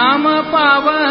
नाम पावन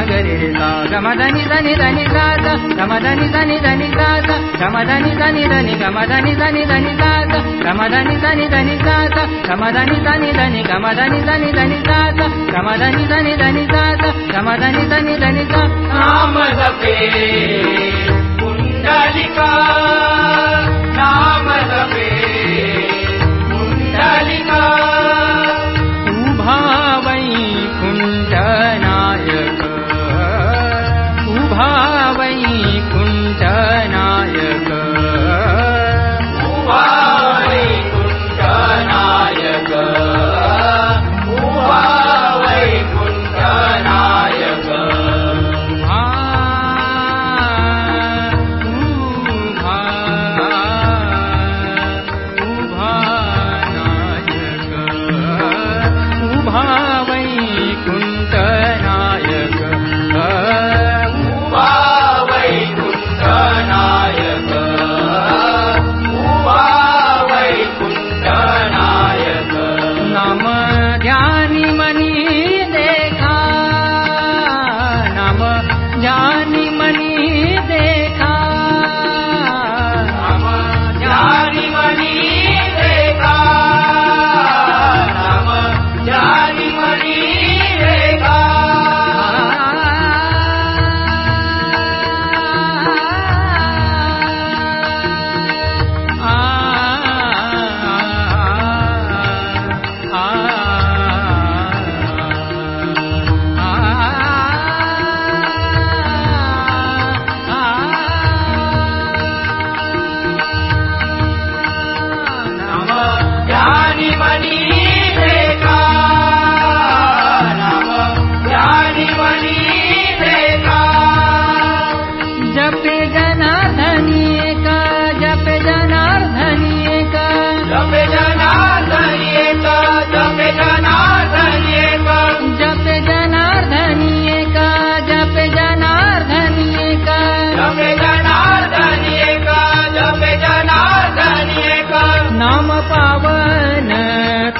समाधानी जा समाधानी समाधानी समाधानी समाधानी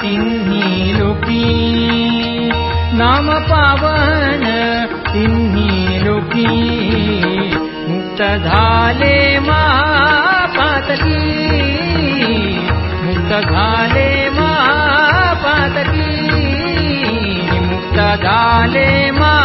तिन्ही रूपी नाम पावन तिन्ही सिन्ही मुक्त तधाले महापातकी। मुक्त दधाले महापातकी। मुक्त ताले मा